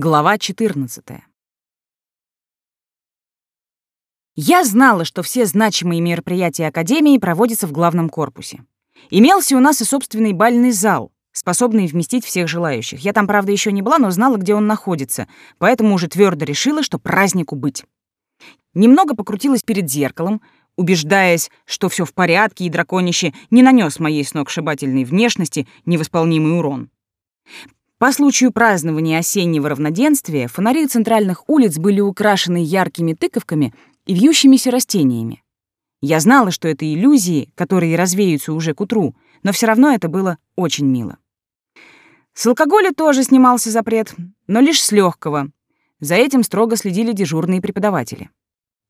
Глава 14. Я знала, что все значимые мероприятия Академии проводятся в главном корпусе. Имелся у нас и собственный бальный зал, способный вместить всех желающих. Я там, правда, еще не была, но знала, где он находится, поэтому уже твердо решила, что празднику быть. Немного покрутилась перед зеркалом, убеждаясь, что все в порядке и драконище не нанес моей сногсшибательной внешности невосполнимый урон. По случаю празднования осеннего равноденствия фонари центральных улиц были украшены яркими тыковками и вьющимися растениями. Я знала, что это иллюзии, которые развеются уже к утру, но все равно это было очень мило. С алкоголя тоже снимался запрет, но лишь с легкого. За этим строго следили дежурные преподаватели.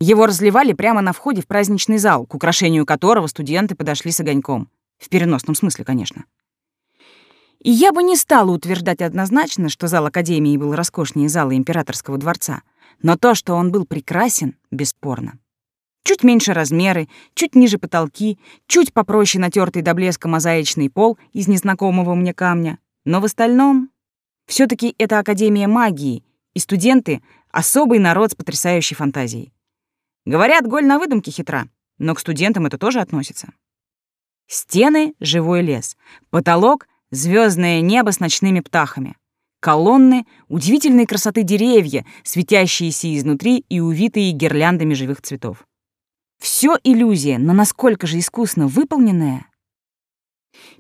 Его разливали прямо на входе в праздничный зал, к украшению которого студенты подошли с огоньком. В переносном смысле, конечно. И я бы не стала утверждать однозначно, что зал Академии был роскошнее зала Императорского дворца, но то, что он был прекрасен, бесспорно. Чуть меньше размеры, чуть ниже потолки, чуть попроще натертый до блеска мозаичный пол из незнакомого мне камня, но в остальном... все таки это Академия магии, и студенты — особый народ с потрясающей фантазией. Говорят, голь на выдумке хитра, но к студентам это тоже относится. Стены — живой лес, потолок — звездное небо с ночными птахами, колонны, удивительной красоты деревья, светящиеся изнутри и увитые гирляндами живых цветов. Все иллюзия, но насколько же искусно выполненная.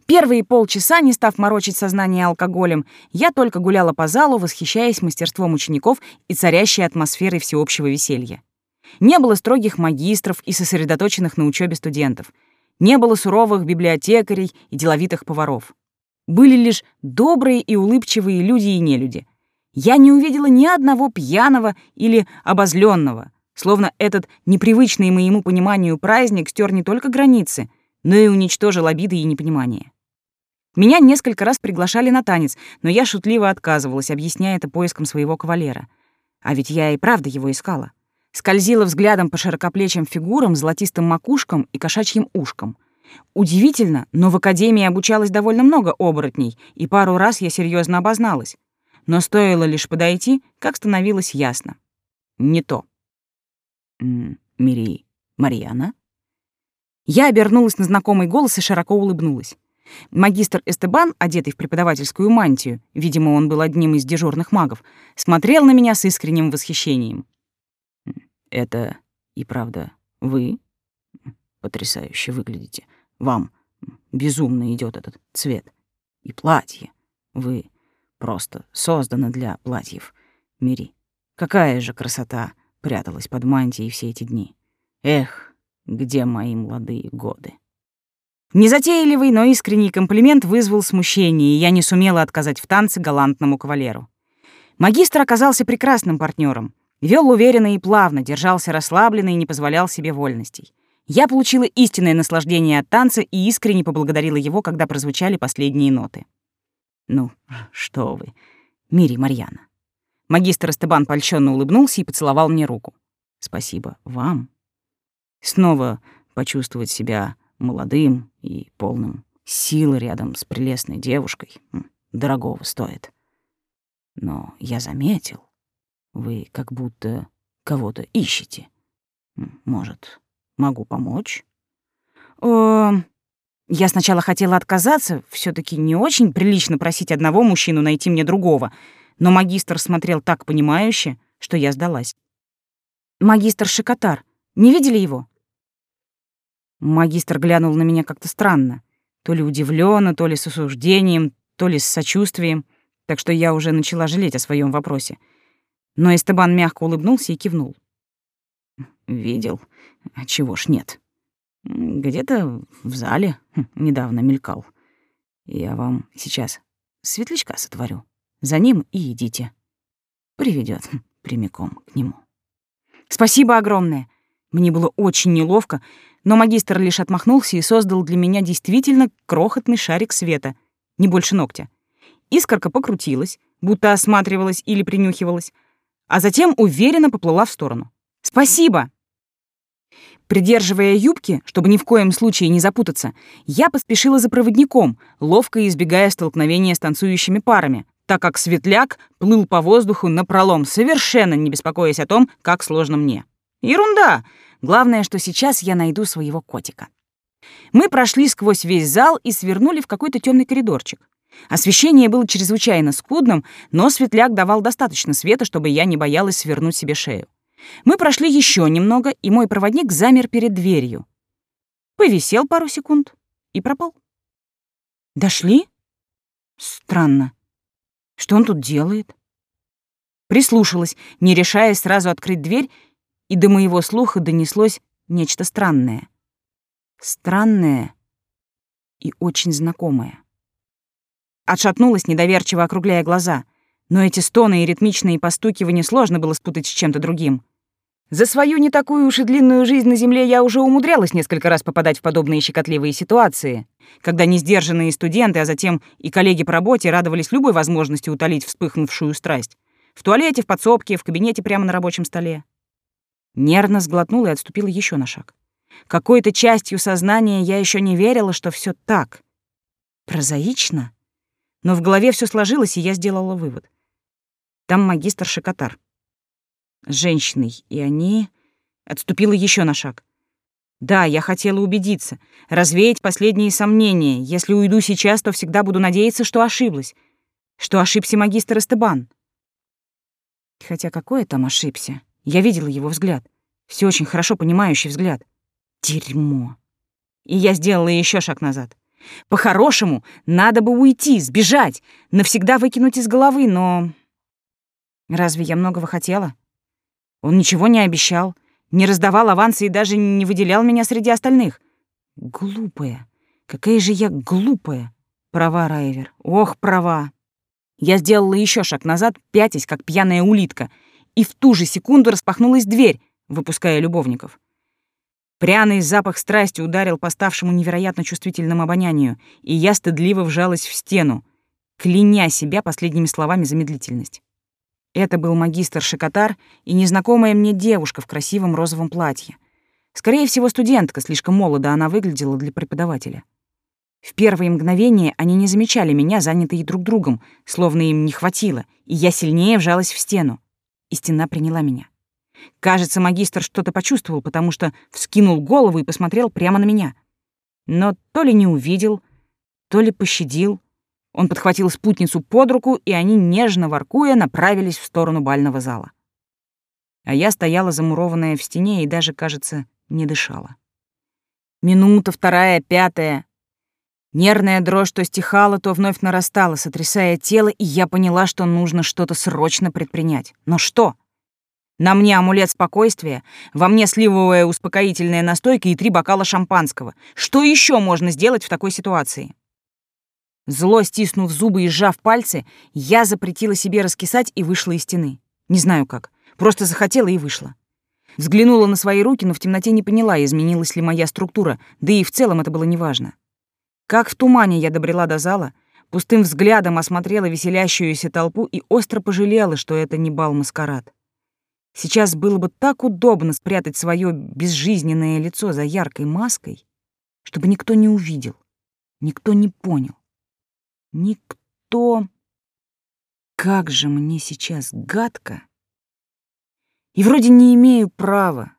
Первые полчаса, не став морочить сознание алкоголем, я только гуляла по залу, восхищаясь мастерством учеников и царящей атмосферой всеобщего веселья. Не было строгих магистров и сосредоточенных на учебе студентов. Не было суровых библиотекарей и деловитых поваров были лишь добрые и улыбчивые люди и нелюди. Я не увидела ни одного пьяного или обозленного, словно этот непривычный моему пониманию праздник стер не только границы, но и уничтожил обиды и непонимание. Меня несколько раз приглашали на танец, но я шутливо отказывалась, объясняя это поиском своего кавалера. А ведь я и правда его искала. Скользила взглядом по широкоплечим фигурам, золотистым макушкам и кошачьим ушкам — Удивительно, но в академии обучалось довольно много оборотней, и пару раз я серьезно обозналась. Но стоило лишь подойти, как становилось ясно. Не то. Мири, Марьяна? Я обернулась на знакомый голос и широко улыбнулась. Магистр Эстебан, одетый в преподавательскую мантию, видимо, он был одним из дежурных магов, смотрел на меня с искренним восхищением. «Это и правда вы? Потрясающе выглядите. Вам безумно идет этот цвет. И платье. Вы просто созданы для платьев. Мири, какая же красота пряталась под мантией все эти дни. Эх, где мои молодые годы. Незатейливый, но искренний комплимент вызвал смущение, и я не сумела отказать в танце галантному кавалеру. Магистр оказался прекрасным партнером. Вел уверенно и плавно, держался расслабленно и не позволял себе вольностей. Я получила истинное наслаждение от танца и искренне поблагодарила его, когда прозвучали последние ноты. «Ну, что вы, Мири Марьяна». Магистр Эстебан польщенно улыбнулся и поцеловал мне руку. «Спасибо вам». Снова почувствовать себя молодым и полным силы рядом с прелестной девушкой дорогого стоит. Но я заметил, вы как будто кого-то ищете. Может, Могу помочь. Э, я сначала хотела отказаться, все таки не очень прилично просить одного мужчину найти мне другого, но магистр смотрел так понимающе, что я сдалась. Магистр Шикотар, не видели его? Магистр глянул на меня как-то странно, то ли удивленно, то ли с осуждением, то ли с сочувствием, так что я уже начала жалеть о своем вопросе. Но Эстебан мягко улыбнулся и кивнул. Видел. А чего ж нет? Где-то в зале хм, недавно мелькал. Я вам сейчас светлячка сотворю. За ним и идите. Приведет хм, прямиком к нему. Спасибо огромное. Мне было очень неловко, но магистр лишь отмахнулся и создал для меня действительно крохотный шарик света, не больше ногтя. Искорка покрутилась, будто осматривалась или принюхивалась, а затем уверенно поплыла в сторону. «Спасибо!» Придерживая юбки, чтобы ни в коем случае не запутаться, я поспешила за проводником, ловко избегая столкновения с танцующими парами, так как светляк плыл по воздуху напролом, совершенно не беспокоясь о том, как сложно мне. Ерунда! Главное, что сейчас я найду своего котика. Мы прошли сквозь весь зал и свернули в какой-то темный коридорчик. Освещение было чрезвычайно скудным, но светляк давал достаточно света, чтобы я не боялась свернуть себе шею. Мы прошли еще немного, и мой проводник замер перед дверью. Повисел пару секунд и пропал. Дошли? Странно. Что он тут делает? Прислушалась, не решаясь сразу открыть дверь, и до моего слуха донеслось нечто странное. Странное и очень знакомое. Отшатнулась, недоверчиво округляя глаза, но эти стоны и ритмичные постукивания сложно было спутать с чем-то другим. За свою не такую уж и длинную жизнь на Земле я уже умудрялась несколько раз попадать в подобные щекотливые ситуации, когда несдержанные студенты, а затем и коллеги по работе радовались любой возможности утолить вспыхнувшую страсть. В туалете, в подсобке, в кабинете прямо на рабочем столе. Нервно сглотнула и отступила еще на шаг. Какой-то частью сознания я еще не верила, что все так. Прозаично? Но в голове все сложилось, и я сделала вывод. Там магистр Шикотар. С женщиной, и они... Отступила еще на шаг. Да, я хотела убедиться, развеять последние сомнения. Если уйду сейчас, то всегда буду надеяться, что ошиблась. Что ошибся магистр Эстебан. Хотя какой там ошибся? Я видела его взгляд. Все очень хорошо понимающий взгляд. Дерьмо. И я сделала еще шаг назад. По-хорошему, надо бы уйти, сбежать, навсегда выкинуть из головы, но... Разве я многого хотела? Он ничего не обещал, не раздавал авансы и даже не выделял меня среди остальных. Глупая. Какая же я глупая. Права, Райвер. Ох, права. Я сделала еще шаг назад, пятясь, как пьяная улитка, и в ту же секунду распахнулась дверь, выпуская любовников. Пряный запах страсти ударил по ставшему невероятно чувствительному обонянию, и я стыдливо вжалась в стену, кляня себя последними словами за медлительность. Это был магистр Шикотар и незнакомая мне девушка в красивом розовом платье. Скорее всего, студентка, слишком молода она выглядела для преподавателя. В первые мгновения они не замечали меня, занятые друг другом, словно им не хватило, и я сильнее вжалась в стену. И стена приняла меня. Кажется, магистр что-то почувствовал, потому что вскинул голову и посмотрел прямо на меня. Но то ли не увидел, то ли пощадил. Он подхватил спутницу под руку, и они, нежно воркуя, направились в сторону бального зала. А я стояла замурованная в стене и даже, кажется, не дышала. Минута, вторая, пятая. Нервная дрожь то стихала, то вновь нарастала, сотрясая тело, и я поняла, что нужно что-то срочно предпринять. Но что? На мне амулет спокойствия, во мне сливовая успокоительная настойка и три бокала шампанского. Что еще можно сделать в такой ситуации? Зло стиснув зубы и сжав пальцы, я запретила себе раскисать и вышла из стены. Не знаю как. Просто захотела и вышла. Взглянула на свои руки, но в темноте не поняла, изменилась ли моя структура, да и в целом это было неважно. Как в тумане я добрела до зала, пустым взглядом осмотрела веселящуюся толпу и остро пожалела, что это не бал-маскарад. Сейчас было бы так удобно спрятать свое безжизненное лицо за яркой маской, чтобы никто не увидел, никто не понял. Никто... Как же мне сейчас гадко. И вроде не имею права,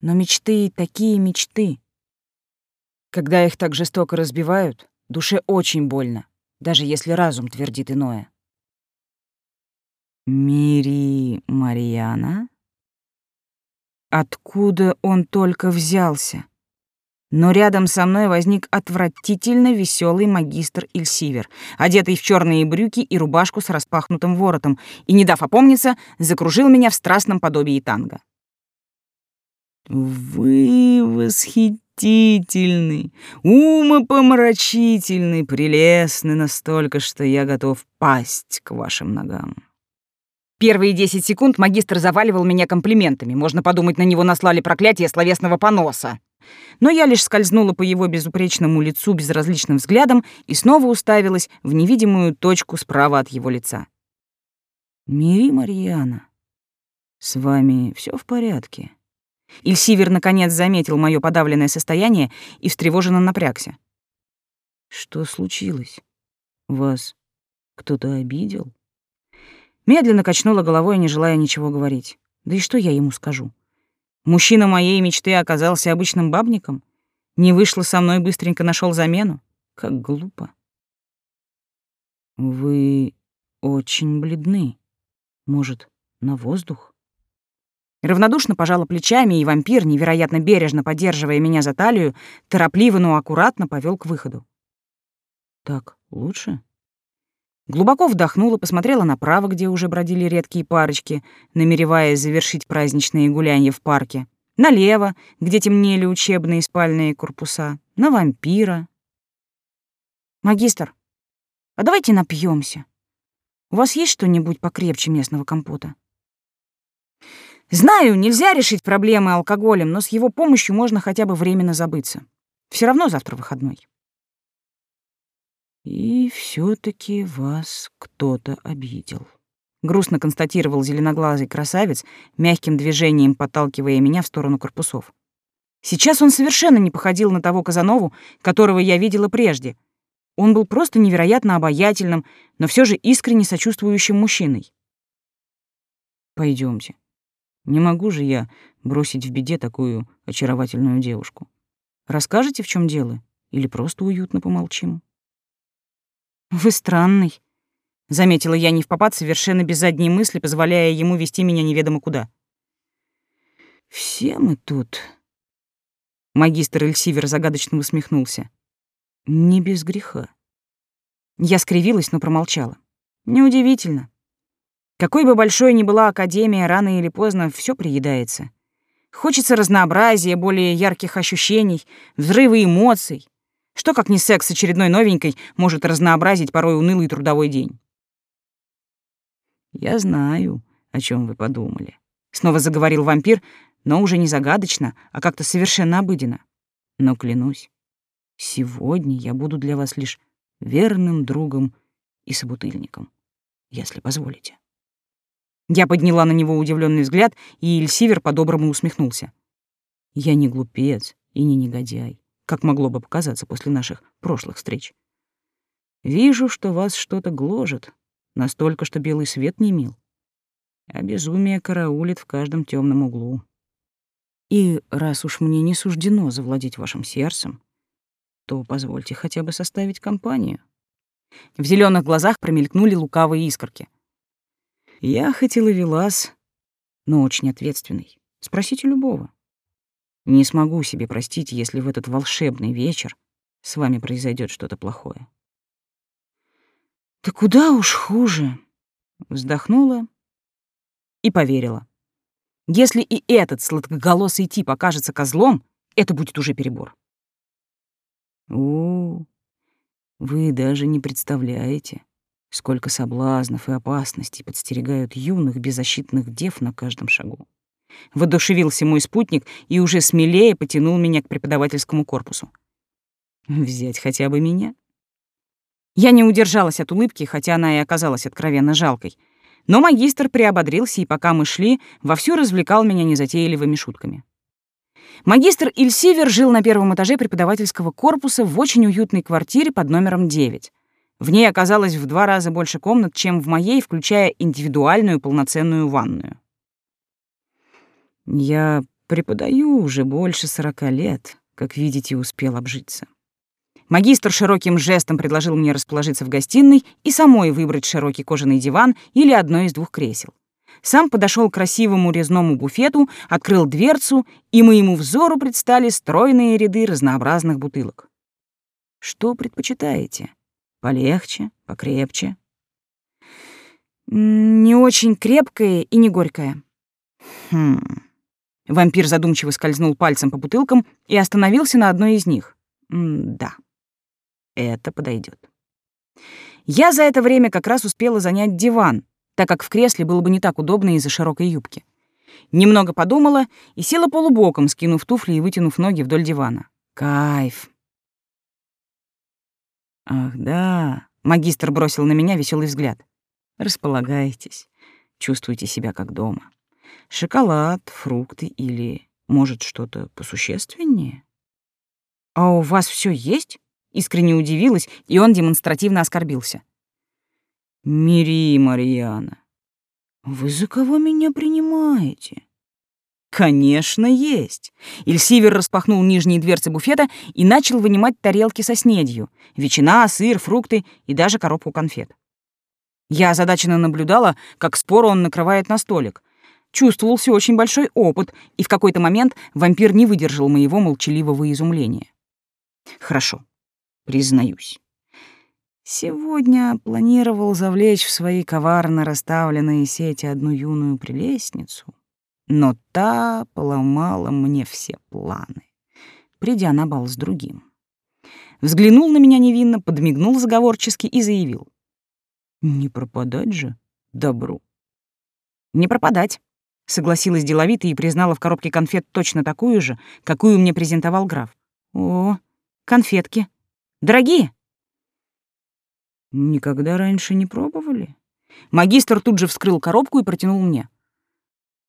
но мечты такие мечты. Когда их так жестоко разбивают, душе очень больно, даже если разум твердит иное. Мири Марьяна? Откуда он только взялся? Но рядом со мной возник отвратительно веселый магистр Ильсивер, одетый в черные брюки и рубашку с распахнутым воротом, и, не дав опомниться, закружил меня в страстном подобии танго. «Вы восхитительный, умопомрачительный, прелестный настолько, что я готов пасть к вашим ногам». Первые десять секунд магистр заваливал меня комплиментами. Можно подумать, на него наслали проклятие словесного поноса. Но я лишь скользнула по его безупречному лицу безразличным взглядом и снова уставилась в невидимую точку справа от его лица. «Мири Марьяна, с вами все в порядке?» Ильсивер наконец заметил мое подавленное состояние и встревоженно напрягся. «Что случилось? Вас Кто-то обидел? Медленно качнула головой, не желая ничего говорить. Да и что я ему скажу? Мужчина моей мечты оказался обычным бабником? Не вышло со мной, быстренько нашел замену? Как глупо. Вы очень бледны. Может, на воздух? Равнодушно пожала плечами, и вампир, невероятно бережно поддерживая меня за талию, торопливо, но аккуратно повел к выходу. «Так лучше?» Глубоко вдохнула, посмотрела направо, где уже бродили редкие парочки, намереваясь завершить праздничные гулянья в парке. Налево, где темнели учебные спальные корпуса. На вампира. «Магистр, а давайте напьемся. У вас есть что-нибудь покрепче местного компота?» Знаю, нельзя решить проблемы алкоголем, но с его помощью можно хотя бы временно забыться. Все равно завтра выходной. И все таки вас кто-то обидел. Грустно констатировал зеленоглазый красавец, мягким движением подталкивая меня в сторону корпусов. Сейчас он совершенно не походил на того Казанову, которого я видела прежде. Он был просто невероятно обаятельным, но все же искренне сочувствующим мужчиной. Пойдемте, не могу же я бросить в беде такую очаровательную девушку. Расскажете, в чем дело? Или просто уютно помолчим? Вы странный, — заметила я не в попад, совершенно без задней мысли, позволяя ему вести меня неведомо куда. «Все мы тут...» Магистр Эльсивер загадочно усмехнулся. «Не без греха». Я скривилась, но промолчала. Неудивительно. Какой бы большой ни была академия, рано или поздно все приедается. Хочется разнообразия, более ярких ощущений, взрывы эмоций. Что, как не секс с очередной новенькой, может разнообразить порой унылый трудовой день? «Я знаю, о чем вы подумали», — снова заговорил вампир, но уже не загадочно, а как-то совершенно обыденно. «Но клянусь, сегодня я буду для вас лишь верным другом и собутыльником, если позволите». Я подняла на него удивленный взгляд, и Эльсивер по-доброму усмехнулся. «Я не глупец и не негодяй, как могло бы показаться после наших прошлых встреч. Вижу, что вас что-то гложет, настолько, что белый свет не мил. А безумие караулит в каждом темном углу. И раз уж мне не суждено завладеть вашим сердцем, то позвольте хотя бы составить компанию». В зеленых глазах промелькнули лукавые искорки — я хоть и ловелас, но очень ответственный. Спросите любого. Не смогу себе простить, если в этот волшебный вечер с вами произойдет что-то плохое. Да куда уж хуже. Вздохнула и поверила. Если и этот сладкоголосый тип окажется козлом, это будет уже перебор. О, вы даже не представляете, Сколько соблазнов и опасностей подстерегают юных беззащитных дев на каждом шагу. Водушевился мой спутник и уже смелее потянул меня к преподавательскому корпусу. Взять хотя бы меня? Я не удержалась от улыбки, хотя она и оказалась откровенно жалкой. Но магистр приободрился, и пока мы шли, вовсю развлекал меня незатейливыми шутками. Магистр Ильсивер жил на первом этаже преподавательского корпуса в очень уютной квартире под номером 9. В ней оказалось в два раза больше комнат, чем в моей, включая индивидуальную полноценную ванную. Я преподаю уже больше сорока лет, как видите, успел обжиться. Магистр широким жестом предложил мне расположиться в гостиной и самой выбрать широкий кожаный диван или одно из двух кресел. Сам подошел к красивому резному буфету, открыл дверцу, и моему взору предстали стройные ряды разнообразных бутылок. Что предпочитаете? Полегче, покрепче. Не очень крепкое и не горькое. Хм. Вампир задумчиво скользнул пальцем по бутылкам и остановился на одной из них. Да. Это подойдет. Я за это время как раз успела занять диван, так как в кресле было бы не так удобно из-за широкой юбки. Немного подумала и села полубоком, скинув туфли и вытянув ноги вдоль дивана. Кайф. Ах, да. Магистр бросил на меня веселый взгляд. Располагайтесь. Чувствуйте себя как дома. Шоколад, фрукты или, может, что-то посущественнее? А у вас все есть? Искренне удивилась, и он демонстративно оскорбился. Мири, Марьяна, вы за кого меня принимаете? Конечно, есть. Ильсивер распахнул нижние дверцы буфета и начал вынимать тарелки со снедью: ветчина, сыр, фрукты и даже коробку конфет. Я озадаченно наблюдала, как споро он накрывает на столик. Чувствовался очень большой опыт, и в какой-то момент вампир не выдержал моего молчаливого изумления. Хорошо, признаюсь. Сегодня планировал завлечь в свои коварно расставленные сети одну юную прелестницу, но та поломала мне все планы, придя на бал с другим. Взглянул на меня невинно, подмигнул заговорчески и заявил. «Не пропадать же добру». «Не пропадать», — согласилась деловито и признала в коробке конфет точно такую же, какую мне презентовал граф. «О, конфетки. Дорогие?» Никогда раньше не пробовали? Магистр тут же вскрыл коробку и протянул мне.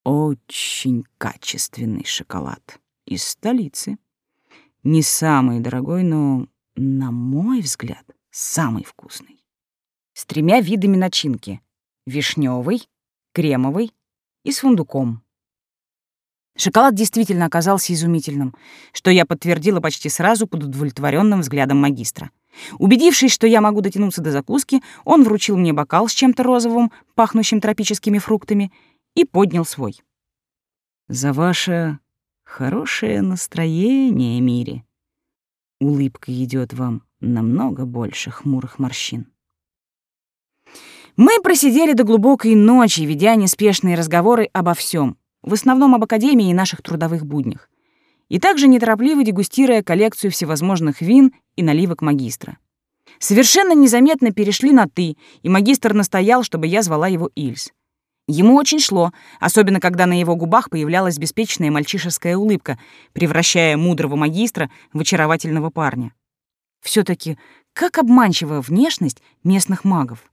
Очень качественный шоколад из столицы. Не самый дорогой, но, на мой взгляд, самый вкусный. С тремя видами начинки: вишневый, кремовый и с фундуком. Шоколад действительно оказался изумительным, что я подтвердила почти сразу под удовлетворенным взглядом магистра. Убедившись, что я могу дотянуться до закуски, он вручил мне бокал с чем-то розовым, пахнущим тропическими фруктами, и поднял свой. «За ваше хорошее настроение, Мире. Улыбка идет вам намного больше хмурых морщин». Мы просидели до глубокой ночи, ведя неспешные разговоры обо всем, в основном об академии и наших трудовых буднях и также неторопливо дегустируя коллекцию всевозможных вин и наливок магистра. Совершенно незаметно перешли на «ты», и магистр настоял, чтобы я звала его Ильс. Ему очень шло, особенно когда на его губах появлялась беспечная мальчишеская улыбка, превращая мудрого магистра в очаровательного парня. все таки как обманчивая внешность местных магов.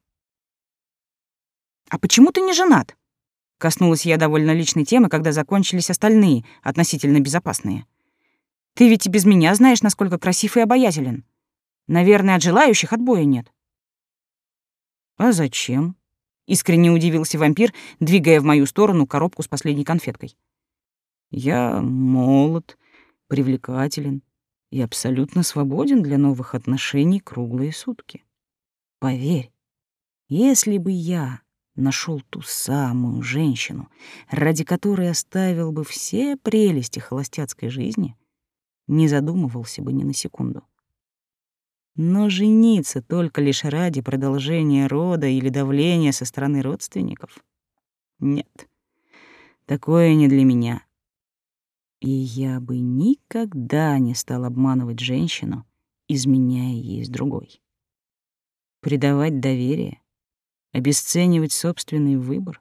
«А почему ты не женат?» Коснулась я довольно личной темы, когда закончились остальные, относительно безопасные. Ты ведь и без меня знаешь, насколько красив и обаятелен. Наверное, от желающих отбоя нет. А зачем? Искренне удивился вампир, двигая в мою сторону коробку с последней конфеткой. Я молод, привлекателен и абсолютно свободен для новых отношений круглые сутки. Поверь, если бы я нашел ту самую женщину, ради которой оставил бы все прелести холостяцкой жизни, не задумывался бы ни на секунду. Но жениться только лишь ради продолжения рода или давления со стороны родственников? Нет, такое не для меня. И я бы никогда не стал обманывать женщину, изменяя ей с другой. Предавать доверие Обесценивать собственный выбор?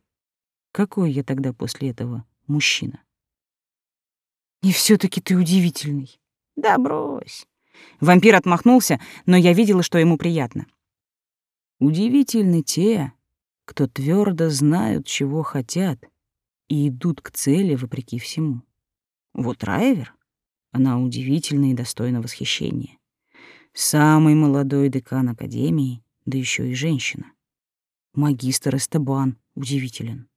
Какой я тогда после этого мужчина? И все таки ты удивительный. Да брось. Вампир отмахнулся, но я видела, что ему приятно. Удивительны те, кто твердо знают, чего хотят, и идут к цели вопреки всему. Вот Райвер, она удивительна и достойна восхищения. Самый молодой декан Академии, да еще и женщина. Магистр Эстебан удивителен.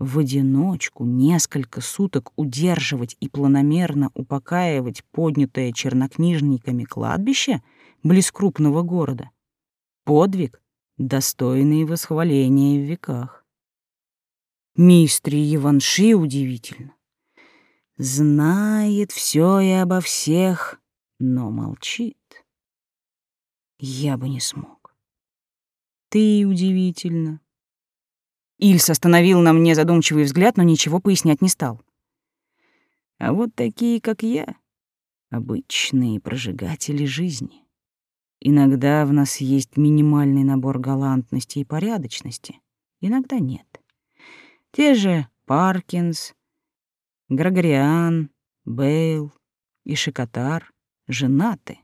В одиночку несколько суток удерживать и планомерно упокаивать поднятое чернокнижниками кладбище близ крупного города. Подвиг, достойный восхваления в веках. Мистри Еванши удивительно. Знает все и обо всех, но молчит. Я бы не смог. Ты удивительно. Ильс остановил на мне задумчивый взгляд, но ничего пояснять не стал. А вот такие, как я, обычные прожигатели жизни. Иногда в нас есть минимальный набор галантности и порядочности, иногда нет. Те же Паркинс, Грагориан, Бейл и Шикотар женаты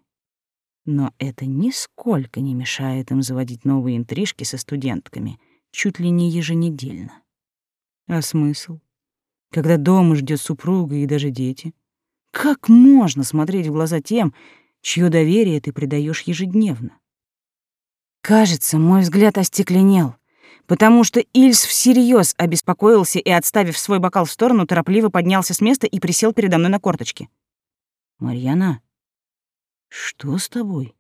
но это нисколько не мешает им заводить новые интрижки со студентками, чуть ли не еженедельно. А смысл? Когда дома ждет супруга и даже дети? Как можно смотреть в глаза тем, чье доверие ты предаешь ежедневно? Кажется, мой взгляд остекленел, потому что Ильс всерьез обеспокоился и, отставив свой бокал в сторону, торопливо поднялся с места и присел передо мной на корточки. «Марьяна, что с тобой?»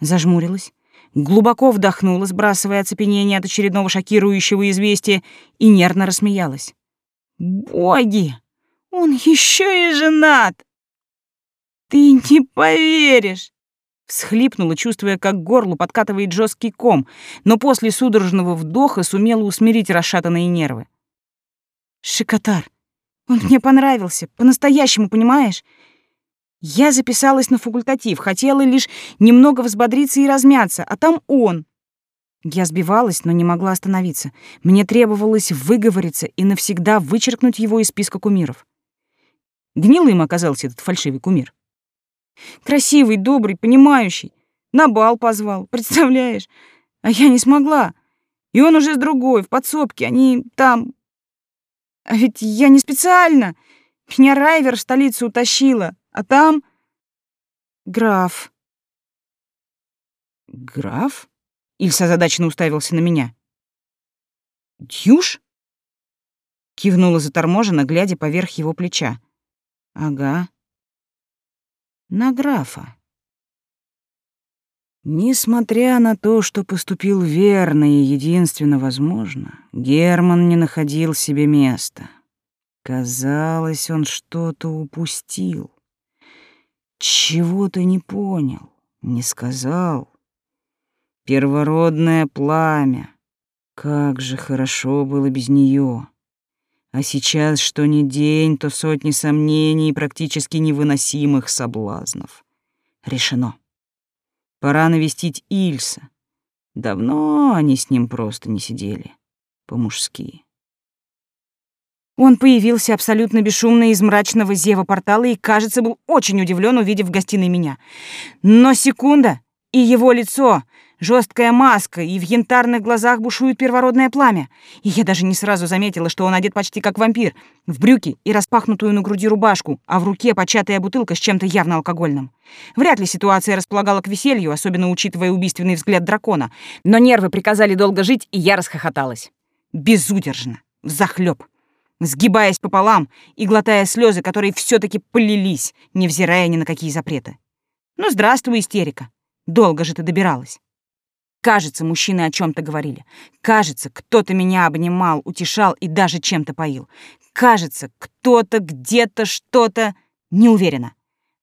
Зажмурилась, глубоко вдохнула, сбрасывая оцепенение от очередного шокирующего известия, и нервно рассмеялась. «Боги! Он еще и женат! Ты не поверишь!» Всхлипнула, чувствуя, как к горлу подкатывает жесткий ком, но после судорожного вдоха сумела усмирить расшатанные нервы. «Шикотар, он мне понравился, по-настоящему, понимаешь? Я записалась на факультатив, хотела лишь немного взбодриться и размяться, а там он. Я сбивалась, но не могла остановиться. Мне требовалось выговориться и навсегда вычеркнуть его из списка кумиров. Гнилым оказался этот фальшивый кумир. Красивый, добрый, понимающий. На бал позвал, представляешь? А я не смогла. И он уже с другой, в подсобке, они там... А ведь я не специально. Меня Райвер в столицу утащила, а там... Граф. Граф? Ильса задачно уставился на меня. Дюш? Кивнула заторможенно, глядя поверх его плеча. Ага на графа. Несмотря на то, что поступил верно и единственно возможно, Герман не находил себе места. Казалось, он что-то упустил. Чего-то не понял, не сказал. Первородное пламя. Как же хорошо было без нее. А сейчас что ни день, то сотни сомнений и практически невыносимых соблазнов. Решено. Пора навестить Ильса. Давно они с ним просто не сидели. По-мужски. Он появился абсолютно бесшумно из мрачного зева портала и, кажется, был очень удивлен, увидев в гостиной меня. Но секунда, и его лицо, Жесткая маска, и в янтарных глазах бушует первородное пламя. И я даже не сразу заметила, что он одет почти как вампир, в брюки и распахнутую на груди рубашку, а в руке початая бутылка с чем-то явно алкогольным. Вряд ли ситуация располагала к веселью, особенно учитывая убийственный взгляд дракона, но нервы приказали долго жить, и я расхохоталась. Безудержно, взахлёб, сгибаясь пополам и глотая слезы, которые все таки полились, невзирая ни на какие запреты. Ну, здравствуй, истерика. Долго же ты добиралась. Кажется, мужчины о чем то говорили. Кажется, кто-то меня обнимал, утешал и даже чем-то поил. Кажется, кто-то где-то что-то... Не уверена.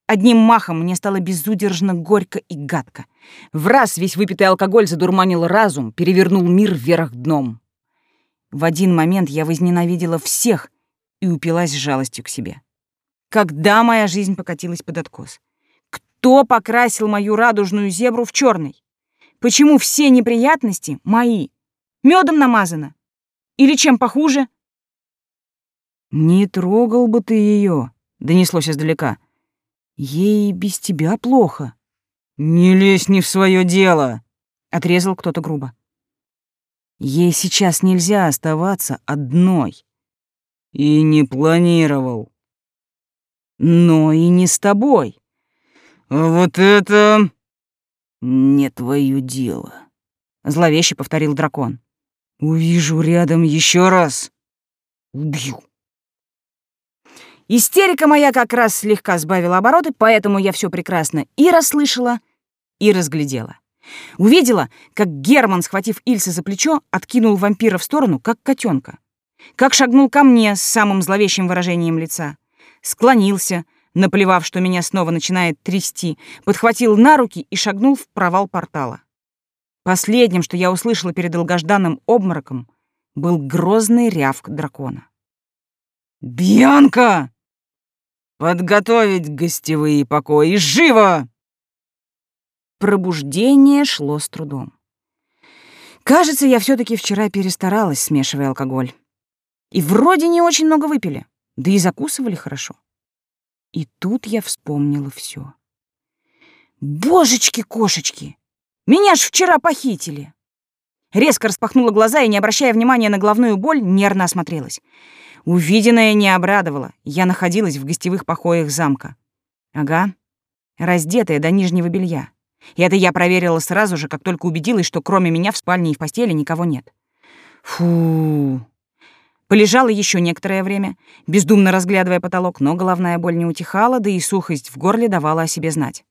Одним махом мне стало безудержно горько и гадко. В раз весь выпитый алкоголь задурманил разум, перевернул мир вверх дном. В один момент я возненавидела всех и упилась жалостью к себе. Когда моя жизнь покатилась под откос? Кто покрасил мою радужную зебру в черный? Почему все неприятности мои? Медом намазано? Или чем похуже? Не трогал бы ты ее, донеслось издалека. Ей без тебя плохо. Не лезь не в свое дело, отрезал кто-то грубо. Ей сейчас нельзя оставаться одной. И не планировал. Но и не с тобой. Вот это «Не твое дело», — зловеще повторил дракон. «Увижу рядом еще раз. Убью». Истерика моя как раз слегка сбавила обороты, поэтому я все прекрасно и расслышала, и разглядела. Увидела, как Герман, схватив Ильса за плечо, откинул вампира в сторону, как котенка. Как шагнул ко мне с самым зловещим выражением лица. Склонился — наплевав, что меня снова начинает трясти, подхватил на руки и шагнул в провал портала. Последним, что я услышала перед долгожданным обмороком, был грозный рявк дракона. «Бьянка! Подготовить гостевые покои! Живо!» Пробуждение шло с трудом. Кажется, я все таки вчера перестаралась, смешивая алкоголь. И вроде не очень много выпили, да и закусывали хорошо. И тут я вспомнила все. Божечки-кошечки! Меня ж вчера похитили! Резко распахнула глаза и, не обращая внимания на головную боль, нервно осмотрелась. Увиденное не обрадовало. Я находилась в гостевых покоях замка. Ага, раздетая до нижнего белья. И это я проверила сразу же, как только убедилась, что кроме меня в спальне и в постели никого нет. Фу. Полежала еще некоторое время, бездумно разглядывая потолок, но головная боль не утихала, да и сухость в горле давала о себе знать.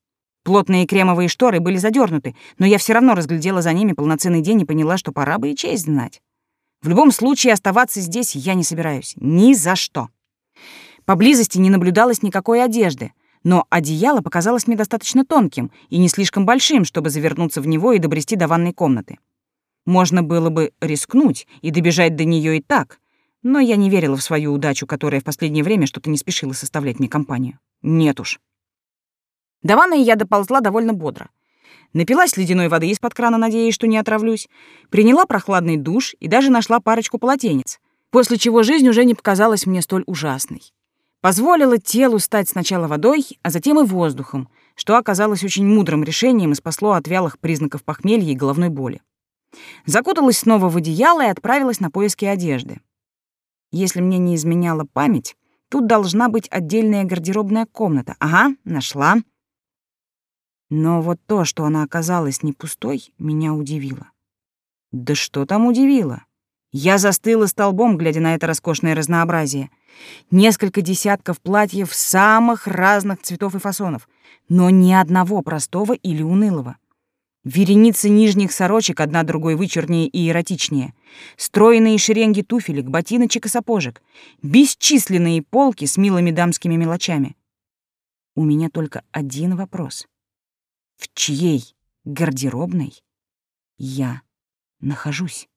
Плотные кремовые шторы были задернуты, но я все равно разглядела за ними полноценный день и поняла, что пора бы и честь знать. В любом случае оставаться здесь я не собираюсь. Ни за что. Поблизости не наблюдалось никакой одежды, но одеяло показалось мне достаточно тонким и не слишком большим, чтобы завернуться в него и добрести до ванной комнаты. Можно было бы рискнуть и добежать до нее и так, но я не верила в свою удачу, которая в последнее время что-то не спешила составлять мне компанию. Нет уж. До ванной я доползла довольно бодро. Напилась ледяной воды из-под крана, надеясь, что не отравлюсь, приняла прохладный душ и даже нашла парочку полотенец, после чего жизнь уже не показалась мне столь ужасной. Позволила телу стать сначала водой, а затем и воздухом, что оказалось очень мудрым решением и спасло от вялых признаков похмелья и головной боли. Закуталась снова в одеяло и отправилась на поиски одежды. Если мне не изменяла память, тут должна быть отдельная гардеробная комната. Ага, нашла. Но вот то, что она оказалась не пустой, меня удивило. Да что там удивило? Я застыла столбом, глядя на это роскошное разнообразие. Несколько десятков платьев самых разных цветов и фасонов, но ни одного простого или унылого. Вереницы нижних сорочек, одна другой вычурнее и эротичнее. Стройные шеренги туфелек, ботиночек и сапожек. Бесчисленные полки с милыми дамскими мелочами. У меня только один вопрос. В чьей гардеробной я нахожусь?